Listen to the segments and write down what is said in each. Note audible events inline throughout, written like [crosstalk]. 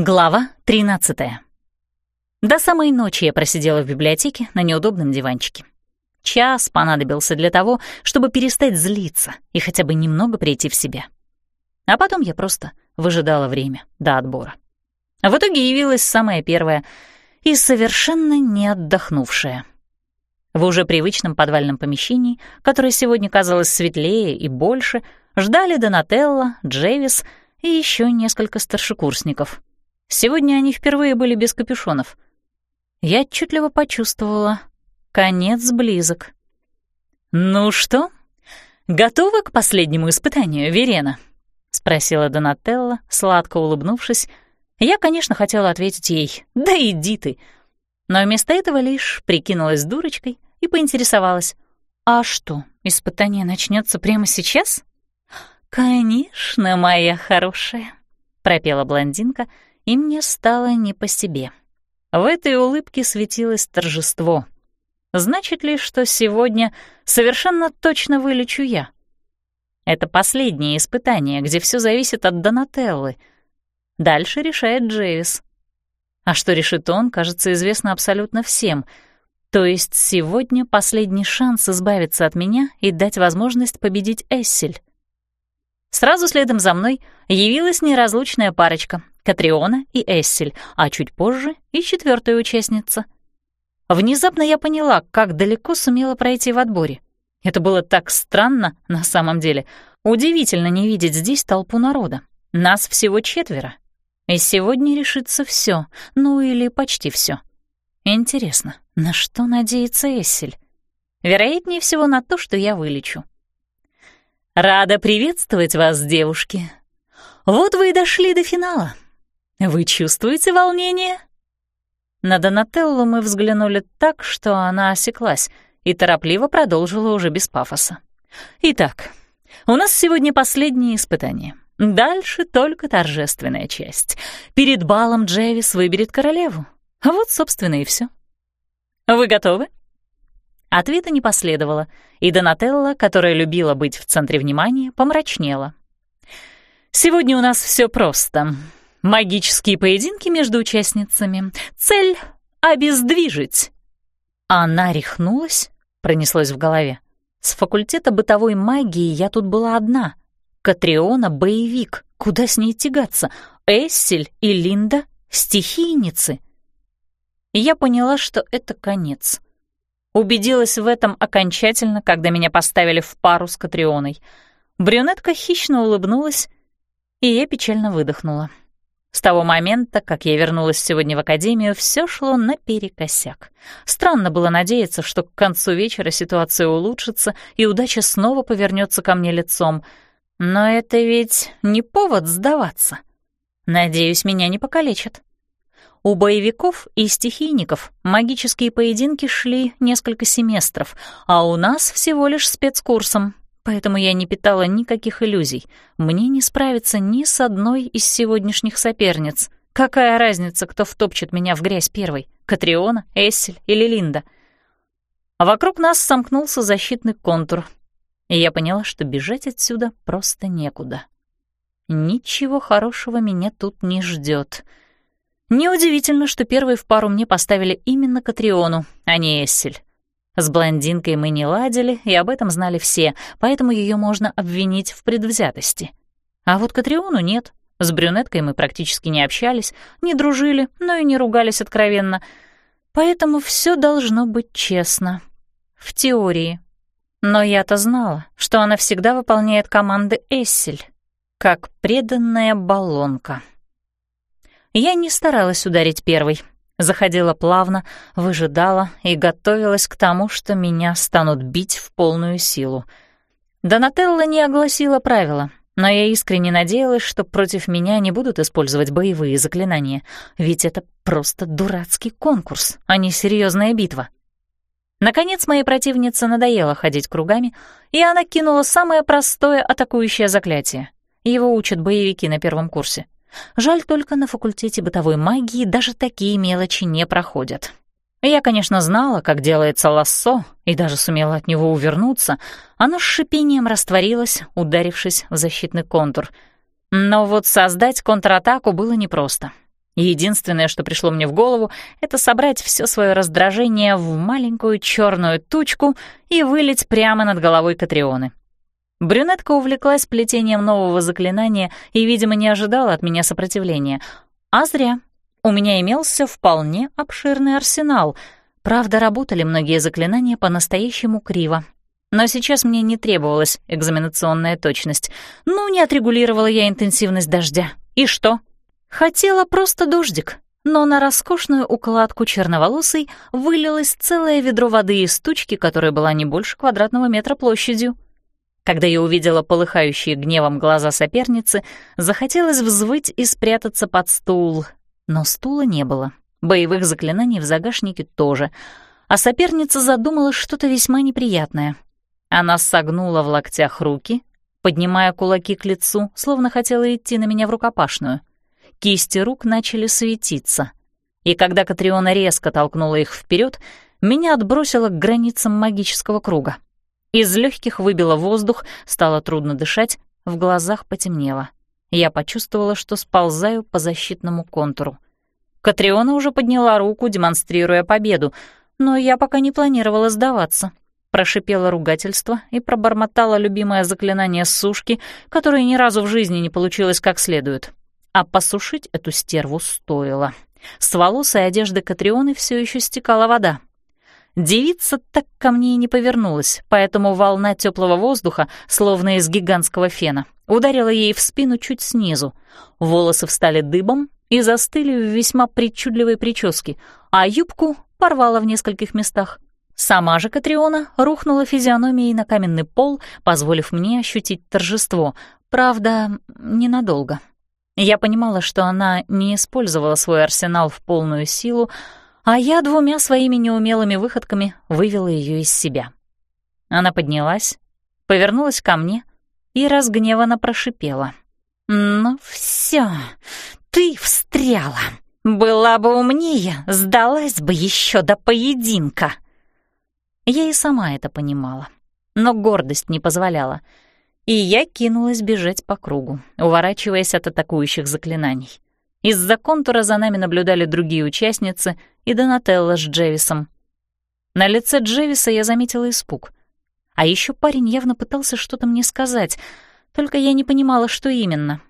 Глава 13. До самой ночи я просидела в библиотеке на неудобном диванчике. Час понадобился для того, чтобы перестать злиться и хотя бы немного прийти в себя. А потом я просто выжидала время до отбора. В итоге явилась самая первая и совершенно не отдохнувшая. В уже привычном подвальном помещении, которое сегодня казалось светлее и больше, ждали Донателло, Джейвис и еще несколько старшекурсников — Сегодня они впервые были без капюшонов. Я отчетливо почувствовала. Конец близок. «Ну что, готова к последнему испытанию, Верена?» — спросила Донателла, сладко улыбнувшись. Я, конечно, хотела ответить ей «Да иди ты!» Но вместо этого лишь прикинулась дурочкой и поинтересовалась. «А что, испытание начнется прямо сейчас?» «Конечно, моя хорошая», — пропела блондинка — и мне стало не по себе. В этой улыбке светилось торжество. Значит ли, что сегодня совершенно точно вылечу я? Это последнее испытание, где все зависит от Донателлы. Дальше решает Джейвис. А что решит он, кажется, известно абсолютно всем. То есть сегодня последний шанс избавиться от меня и дать возможность победить Эссель. Сразу следом за мной явилась неразлучная парочка — Катриона и Эссель, а чуть позже и четвертая участница. Внезапно я поняла, как далеко сумела пройти в отборе. Это было так странно на самом деле. Удивительно не видеть здесь толпу народа. Нас всего четверо. И сегодня решится все, ну или почти все. Интересно, на что надеется Эссель? Вероятнее всего на то, что я вылечу. Рада приветствовать вас, девушки. Вот вы и дошли до финала. Вы чувствуете волнение? На Донателлу мы взглянули так, что она осеклась и торопливо продолжила уже без пафоса. Итак, у нас сегодня последнее испытание. Дальше только торжественная часть. Перед балом Джевис выберет королеву. Вот, собственно, и все. Вы готовы? Ответа не последовало, и Донателла, которая любила быть в центре внимания, помрачнела. «Сегодня у нас все просто. Магические поединки между участницами. Цель — обездвижить». Она рехнулась, пронеслось в голове. С факультета бытовой магии я тут была одна. Катриона — боевик. Куда с ней тягаться? Эссель и Линда — стихийницы. я поняла, что это конец. Убедилась в этом окончательно, когда меня поставили в пару с Катрионой. Брюнетка хищно улыбнулась, и я печально выдохнула. С того момента, как я вернулась сегодня в академию, все шло наперекосяк. Странно было надеяться, что к концу вечера ситуация улучшится, и удача снова повернется ко мне лицом. Но это ведь не повод сдаваться. Надеюсь, меня не покалечат. У боевиков и стихийников магические поединки шли несколько семестров, а у нас всего лишь спецкурсом, поэтому я не питала никаких иллюзий. Мне не справиться ни с одной из сегодняшних соперниц. Какая разница, кто втопчет меня в грязь первой? Катриона, Эссель или Линда? А вокруг нас сомкнулся защитный контур, и я поняла, что бежать отсюда просто некуда. Ничего хорошего меня тут не ждет. Неудивительно, что первой в пару мне поставили именно Катриону, а не Эссель. С блондинкой мы не ладили, и об этом знали все, поэтому ее можно обвинить в предвзятости. А вот Катриону нет. С брюнеткой мы практически не общались, не дружили, но и не ругались откровенно. Поэтому все должно быть честно. В теории. Но я-то знала, что она всегда выполняет команды Эссель, как преданная баллонка. Я не старалась ударить первой. Заходила плавно, выжидала и готовилась к тому, что меня станут бить в полную силу. Донателла не огласила правила, но я искренне надеялась, что против меня не будут использовать боевые заклинания, ведь это просто дурацкий конкурс, а не серьезная битва. Наконец моей противнице надоело ходить кругами, и она кинула самое простое атакующее заклятие. Его учат боевики на первом курсе — Жаль только на факультете бытовой магии даже такие мелочи не проходят. Я, конечно, знала, как делается лассо, и даже сумела от него увернуться. Оно с шипением растворилось, ударившись в защитный контур. Но вот создать контратаку было непросто. Единственное, что пришло мне в голову, это собрать все свое раздражение в маленькую черную тучку и вылить прямо над головой Катрионы. Брюнетка увлеклась плетением нового заклинания и, видимо, не ожидала от меня сопротивления. А зря. У меня имелся вполне обширный арсенал. Правда, работали многие заклинания по-настоящему криво. Но сейчас мне не требовалась экзаменационная точность. Ну, не отрегулировала я интенсивность дождя. И что? Хотела просто дождик. Но на роскошную укладку черноволосой вылилось целое ведро воды из тучки, которая была не больше квадратного метра площадью. Когда я увидела полыхающие гневом глаза соперницы, захотелось взвыть и спрятаться под стул. Но стула не было. Боевых заклинаний в загашнике тоже. А соперница задумала что-то весьма неприятное. Она согнула в локтях руки, поднимая кулаки к лицу, словно хотела идти на меня в рукопашную. Кисти рук начали светиться. И когда Катриона резко толкнула их вперед, меня отбросило к границам магического круга. Из легких выбило воздух, стало трудно дышать, в глазах потемнело. Я почувствовала, что сползаю по защитному контуру. Катриона уже подняла руку, демонстрируя победу, но я пока не планировала сдаваться. Прошипела ругательство и пробормотала любимое заклинание сушки, которое ни разу в жизни не получилось как следует. А посушить эту стерву стоило. С волос и одежды Катрионы все еще стекала вода. Девица так ко мне и не повернулась, поэтому волна теплого воздуха, словно из гигантского фена, ударила ей в спину чуть снизу. Волосы встали дыбом и застыли в весьма причудливой прическе, а юбку порвала в нескольких местах. Сама же Катриона рухнула физиономией на каменный пол, позволив мне ощутить торжество, правда, ненадолго. Я понимала, что она не использовала свой арсенал в полную силу, а я двумя своими неумелыми выходками вывела ее из себя. Она поднялась, повернулась ко мне и разгневанно прошипела. «Ну все, ты встряла. Была бы умнее, сдалась бы еще до поединка». Я и сама это понимала, но гордость не позволяла, и я кинулась бежать по кругу, уворачиваясь от атакующих заклинаний. Из-за контура за нами наблюдали другие участницы и Донателла с Джевисом. На лице Джевиса я заметила испуг. А еще парень явно пытался что-то мне сказать, только я не понимала, что именно.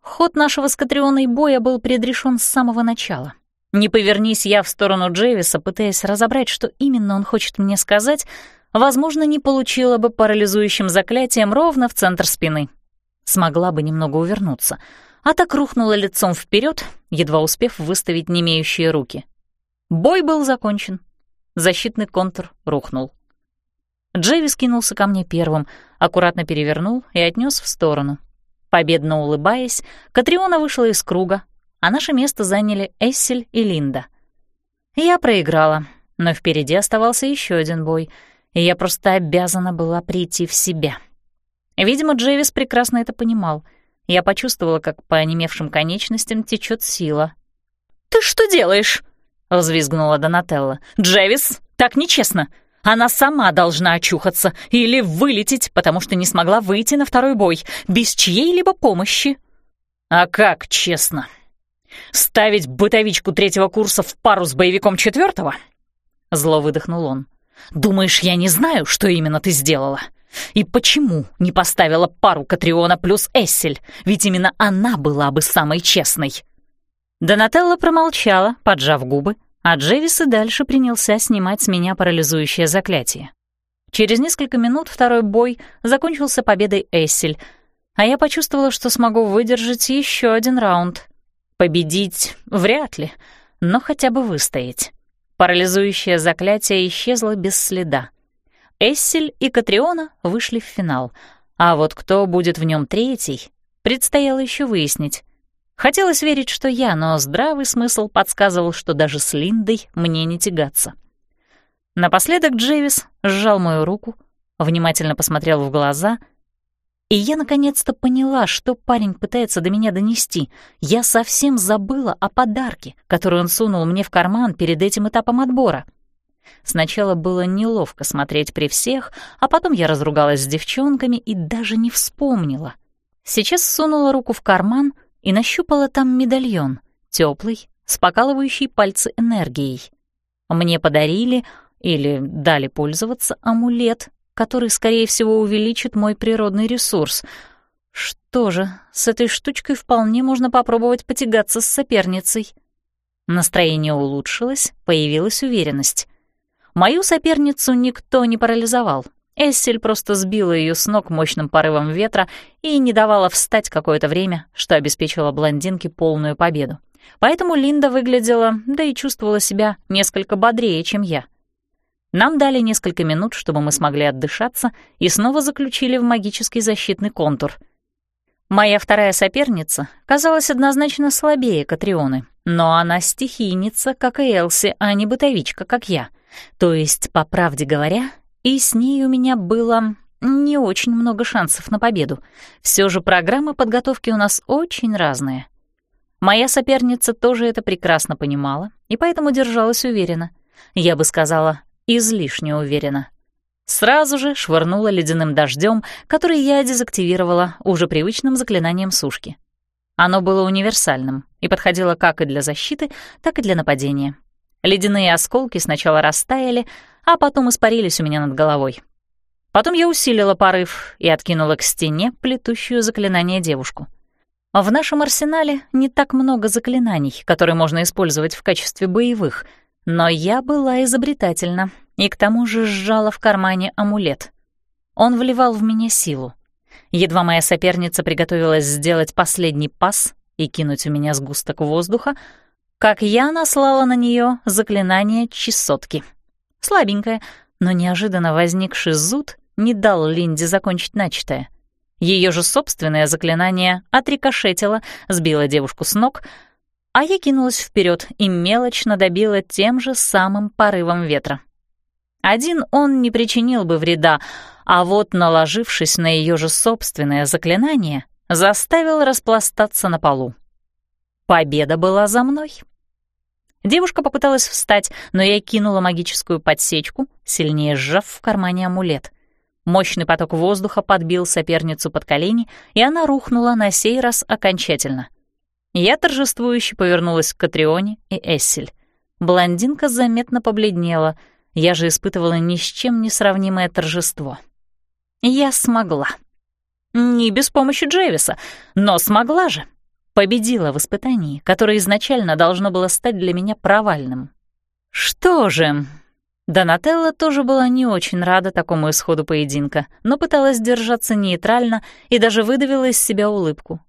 Ход нашего с Катрионой боя был предрешен с самого начала. Не повернись я в сторону Джевиса, пытаясь разобрать, что именно он хочет мне сказать, возможно, не получила бы парализующим заклятием ровно в центр спины. Смогла бы немного увернуться — а так рухнула лицом вперед, едва успев выставить немеющие руки. Бой был закончен. Защитный контур рухнул. Джейвис кинулся ко мне первым, аккуратно перевернул и отнес в сторону. Победно улыбаясь, Катриона вышла из круга, а наше место заняли Эссель и Линда. Я проиграла, но впереди оставался еще один бой, и я просто обязана была прийти в себя. Видимо, Джейвис прекрасно это понимал — я почувствовала, как по онемевшим конечностям течет сила. «Ты что делаешь?» — взвизгнула Донателла. «Джевис, так нечестно. Она сама должна очухаться или вылететь, потому что не смогла выйти на второй бой без чьей-либо помощи». «А как честно? Ставить бытовичку третьего курса в пару с боевиком четвертого? Зло выдохнул он. «Думаешь, я не знаю, что именно ты сделала?» И почему не поставила пару Катриона плюс Эссель? Ведь именно она была бы самой честной. Донателла промолчала, поджав губы, а Джевис и дальше принялся снимать с меня парализующее заклятие. Через несколько минут второй бой закончился победой Эссель, а я почувствовала, что смогу выдержать еще один раунд. Победить вряд ли, но хотя бы выстоять. Парализующее заклятие исчезло без следа. Эссель и Катриона вышли в финал, а вот кто будет в нем третий, предстояло еще выяснить. Хотелось верить, что я, но здравый смысл подсказывал, что даже с Линдой мне не тягаться. Напоследок Джейвис сжал мою руку, внимательно посмотрел в глаза, и я наконец-то поняла, что парень пытается до меня донести. Я совсем забыла о подарке, который он сунул мне в карман перед этим этапом отбора — Сначала было неловко смотреть при всех, а потом я разругалась с девчонками и даже не вспомнила. Сейчас сунула руку в карман и нащупала там медальон, теплой, с покалывающей пальцы энергией. Мне подарили или дали пользоваться амулет, который, скорее всего, увеличит мой природный ресурс. Что же, с этой штучкой вполне можно попробовать потягаться с соперницей. Настроение улучшилось, появилась уверенность. Мою соперницу никто не парализовал. Эссель просто сбила ее с ног мощным порывом ветра и не давала встать какое-то время, что обеспечило блондинке полную победу. Поэтому Линда выглядела, да и чувствовала себя несколько бодрее, чем я. Нам дали несколько минут, чтобы мы смогли отдышаться, и снова заключили в магический защитный контур. Моя вторая соперница казалась однозначно слабее Катрионы, но она стихийница, как и Элси, а не бытовичка, как я. То есть, по правде говоря, и с ней у меня было не очень много шансов на победу. Все же программы подготовки у нас очень разные. Моя соперница тоже это прекрасно понимала и поэтому держалась уверенно. Я бы сказала, излишне уверенно. Сразу же швырнула ледяным дождем, который я дезактивировала уже привычным заклинанием сушки. Оно было универсальным и подходило как и для защиты, так и для нападения. Ледяные осколки сначала растаяли, а потом испарились у меня над головой. Потом я усилила порыв и откинула к стене плетущую заклинание девушку. В нашем арсенале не так много заклинаний, которые можно использовать в качестве боевых, но я была изобретательна и к тому же сжала в кармане амулет. Он вливал в меня силу. Едва моя соперница приготовилась сделать последний пас и кинуть у меня сгусток воздуха, как я наслала на нее заклинание чесотки. Слабенькое, но неожиданно возникший зуд не дал Линде закончить начатое. Ее же собственное заклинание отрикошетило, сбило девушку с ног, а я кинулась вперед и мелочно добила тем же самым порывом ветра. Один он не причинил бы вреда, а вот, наложившись на ее же собственное заклинание, заставил распластаться на полу. Победа была за мной. Девушка попыталась встать, но я кинула магическую подсечку, сильнее сжав в кармане амулет. Мощный поток воздуха подбил соперницу под колени, и она рухнула на сей раз окончательно. Я торжествующе повернулась к Катрионе и Эссель. Блондинка заметно побледнела — я же испытывала ни с чем не сравнимое торжество. Я смогла. Не без помощи Джейвиса, но смогла же. Победила в испытании, которое изначально должно было стать для меня провальным. Что же... Донателла тоже была не очень рада такому исходу поединка, но пыталась держаться нейтрально и даже выдавила из себя улыбку.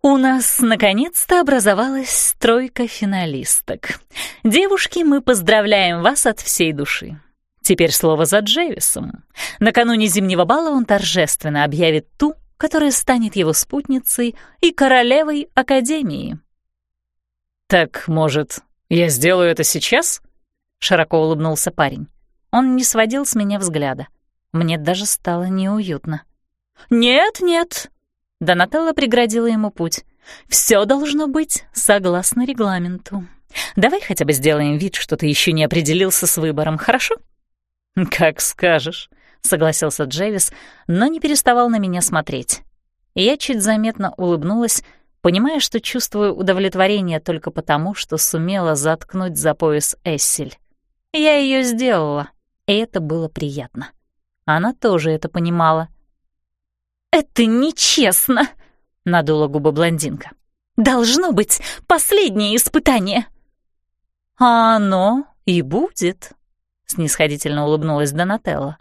У нас наконец-то образовалась тройка финалисток. Девушки, мы поздравляем вас от всей души. Теперь слово за Джейвисом. Накануне зимнего бала он торжественно объявит ту, которая станет его спутницей и королевой Академии. «Так, может, я сделаю это сейчас?» — широко улыбнулся парень. Он не сводил с меня взгляда. Мне даже стало неуютно. «Нет, нет, Донателла преградила ему путь. «Все должно быть согласно регламенту. Давай хотя бы сделаем вид, что ты еще не определился с выбором, хорошо?» «Как скажешь», — согласился Джейвис, но не переставал на меня смотреть. Я чуть заметно улыбнулась, понимая, что чувствую удовлетворение только потому, что сумела заткнуть за пояс Эссель. Я ее сделала, и это было приятно. Она тоже это понимала. «Это нечестно!» — надула губы блондинка. «Должно быть последнее испытание!» «А оно и будет», — снисходительно улыбнулась Донателла.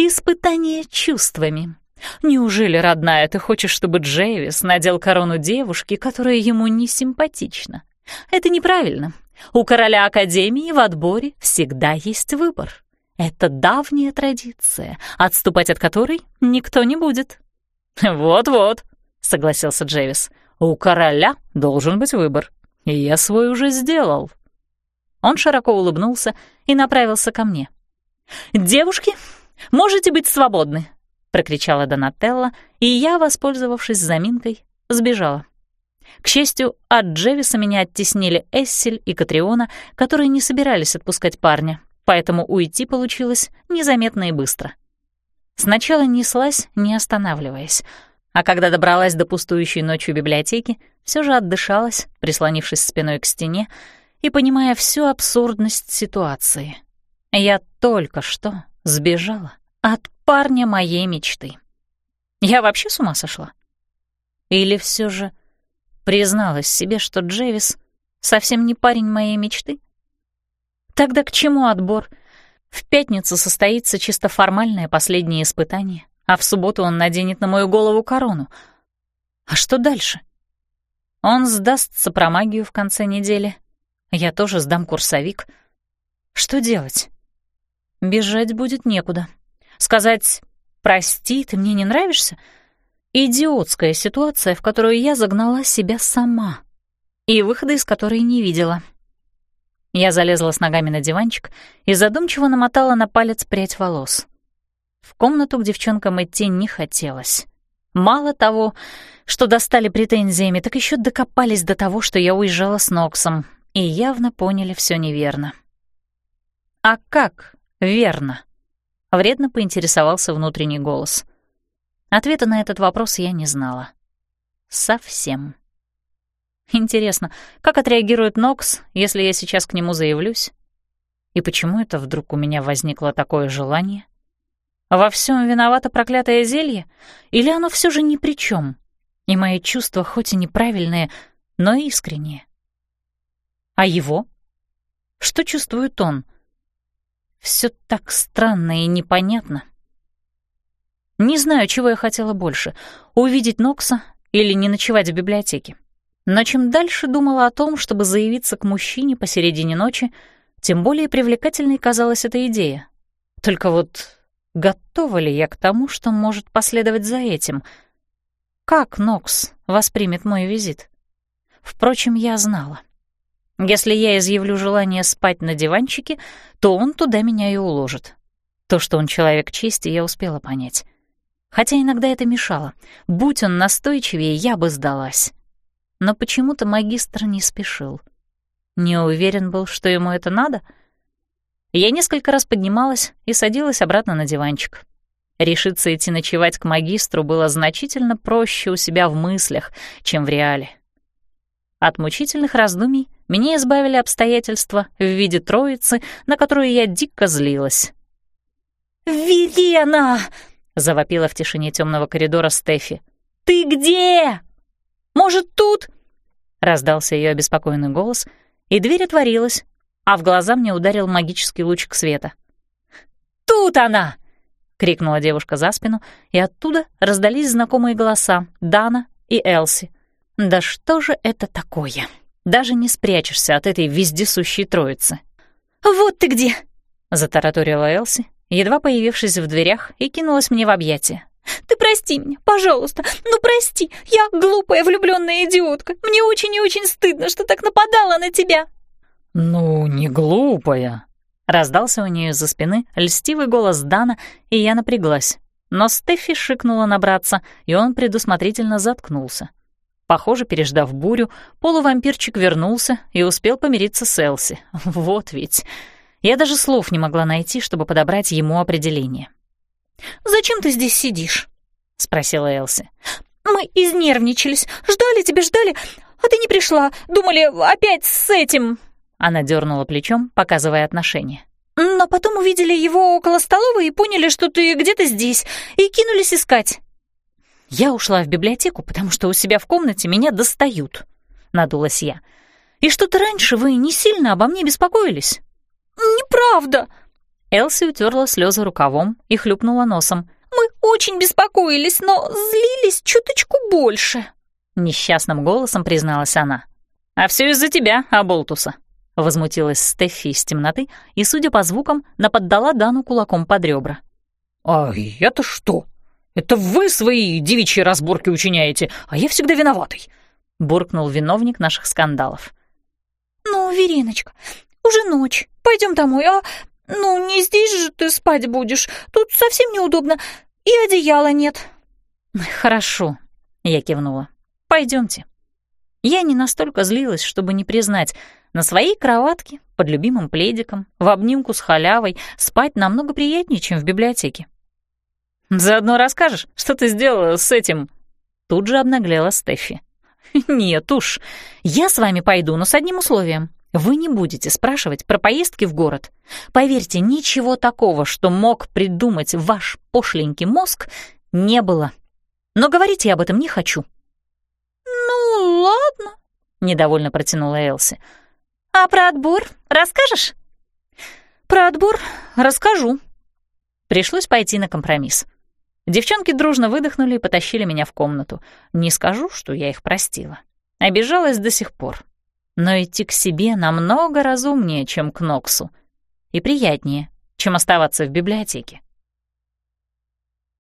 «Испытание чувствами. Неужели, родная, ты хочешь, чтобы Джейвис надел корону девушки, которая ему не симпатична? Это неправильно. У короля Академии в отборе всегда есть выбор. Это давняя традиция, отступать от которой никто не будет». «Вот-вот», — согласился Джейвис. «У короля должен быть выбор, и я свой уже сделал». Он широко улыбнулся и направился ко мне. «Девушки, можете быть свободны!» — прокричала Донателла, и я, воспользовавшись заминкой, сбежала. К счастью, от Джевиса меня оттеснили Эссель и Катриона, которые не собирались отпускать парня, поэтому уйти получилось незаметно и быстро. Сначала неслась, не останавливаясь, А когда добралась до пустующей ночью библиотеки, все же отдышалась, прислонившись спиной к стене и понимая всю абсурдность ситуации. Я только что сбежала от парня моей мечты. Я вообще с ума сошла? Или все же призналась себе, что Джевис совсем не парень моей мечты? Тогда к чему отбор? В пятницу состоится чисто формальное последнее испытание, а в субботу он наденет на мою голову корону. А что дальше? Он сдастся про магию в конце недели. Я тоже сдам курсовик. Что делать? Бежать будет некуда. Сказать «прости, ты мне не нравишься» — идиотская ситуация, в которую я загнала себя сама и выхода из которой не видела. Я залезла с ногами на диванчик и задумчиво намотала на палец прядь волос. В комнату к девчонкам идти не хотелось. Мало того, что достали претензиями, так еще докопались до того, что я уезжала с Ноксом, и явно поняли все неверно. А как верно? Вредно поинтересовался внутренний голос. Ответа на этот вопрос я не знала. Совсем. Интересно, как отреагирует Нокс, если я сейчас к нему заявлюсь? И почему это вдруг у меня возникло такое желание? Во всем виновато проклятое зелье? Или оно все же ни при чем? И мои чувства хоть и неправильные, но искренние. А его? Что чувствует он? Все так странно и непонятно. Не знаю, чего я хотела больше — увидеть Нокса или не ночевать в библиотеке. Но чем дальше думала о том, чтобы заявиться к мужчине посередине ночи, тем более привлекательной казалась эта идея. Только вот готова ли я к тому, что может последовать за этим? Как Нокс воспримет мой визит? Впрочем, я знала. Если я изъявлю желание спать на диванчике, то он туда меня и уложит. То, что он человек чести, я успела понять. Хотя иногда это мешало. Будь он настойчивее, я бы сдалась но почему-то магистр не спешил. Не уверен был, что ему это надо. Я несколько раз поднималась и садилась обратно на диванчик. Решиться идти ночевать к магистру было значительно проще у себя в мыслях, чем в реале. От мучительных раздумий меня избавили обстоятельства в виде троицы, на которую я дико злилась. «Велена!» — завопила в тишине темного коридора Стефи. «Ты где?» Может, тут?» Раздался ее обеспокоенный голос, и дверь отворилась, а в глаза мне ударил магический лучик света. «Тут она!» — крикнула девушка за спину, и оттуда раздались знакомые голоса Дана и Элси. «Да что же это такое? Даже не спрячешься от этой вездесущей троицы». «Вот ты где!» — затараторила Элси, едва появившись в дверях, и кинулась мне в объятия. Ты прости меня, пожалуйста, ну прости, я глупая влюбленная идиотка. Мне очень и очень стыдно, что так нападала на тебя». «Ну, не глупая», — раздался у нее за спины льстивый голос Дана, и я напряглась. Но Стефи шикнула на братца, и он предусмотрительно заткнулся. Похоже, переждав бурю, полувампирчик вернулся и успел помириться с Элси. Вот ведь. Я даже слов не могла найти, чтобы подобрать ему определение. «Зачем ты здесь сидишь?» — спросила Элси. «Мы изнервничались, ждали тебя, ждали, а ты не пришла, думали, опять с этим...» Она дернула плечом, показывая отношения. «Но потом увидели его около столовой и поняли, что ты где-то здесь, и кинулись искать». «Я ушла в библиотеку, потому что у себя в комнате меня достают», — надулась я. «И что-то раньше вы не сильно обо мне беспокоились?» «Неправда!» Элси утерла слезы рукавом и хлюпнула носом. «Мы очень беспокоились, но злились чуточку больше», — несчастным голосом призналась она. «А все из-за тебя, Аболтуса», — возмутилась Стефи из темноты и, судя по звукам, наподдала Дану кулаком под ребра. «А я-то что? Это вы свои девичьи разборки учиняете, а я всегда виноватый», — буркнул виновник наших скандалов. «Ну, Вериночка, уже ночь, пойдем домой, а «Ну, не здесь же ты спать будешь. Тут совсем неудобно. И одеяла нет». «Хорошо», — я кивнула. Пойдемте. Я не настолько злилась, чтобы не признать, на своей кроватке, под любимым пледиком, в обнимку с халявой, спать намного приятнее, чем в библиотеке. «Заодно расскажешь, что ты сделала с этим...» Тут же обнаглела Стефи. [laughs] «Нет уж, я с вами пойду, но с одним условием. Вы не будете спрашивать про поездки в город. Поверьте, ничего такого, что мог придумать ваш пошленький мозг, не было. Но говорить я об этом не хочу». «Ну, ладно», — недовольно протянула Элси. «А про отбор расскажешь?» «Про отбор расскажу». Пришлось пойти на компромисс. Девчонки дружно выдохнули и потащили меня в комнату. Не скажу, что я их простила. Обижалась до сих пор. Но идти к себе намного разумнее, чем к Ноксу. И приятнее, чем оставаться в библиотеке.